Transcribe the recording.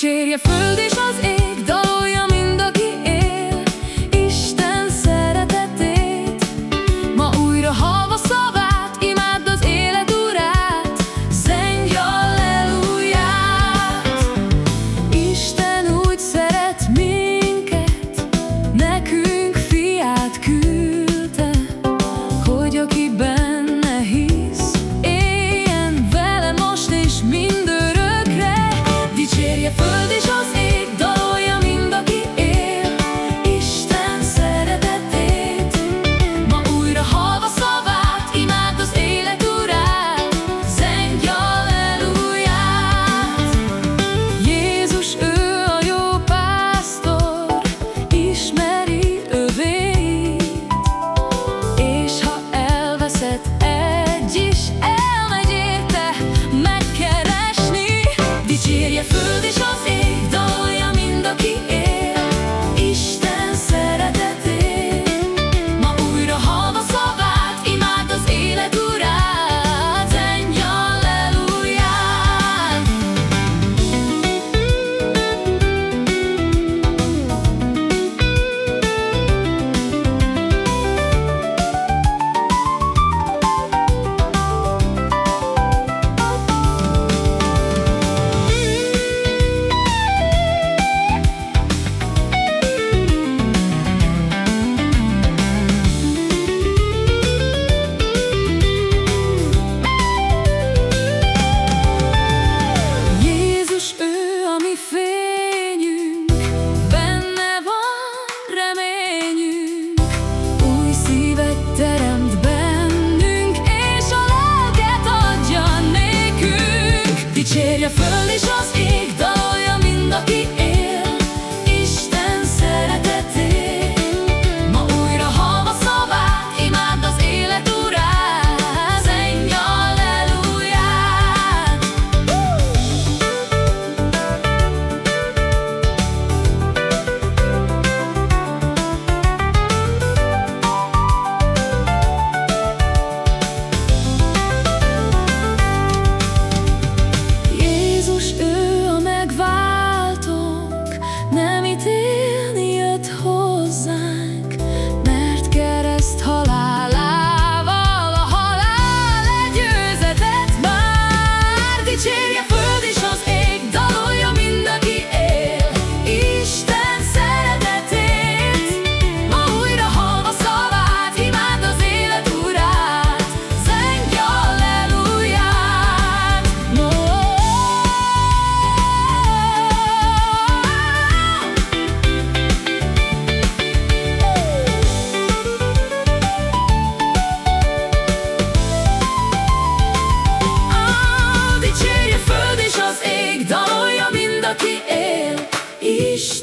Fehérje földi Mensch bin Krishna.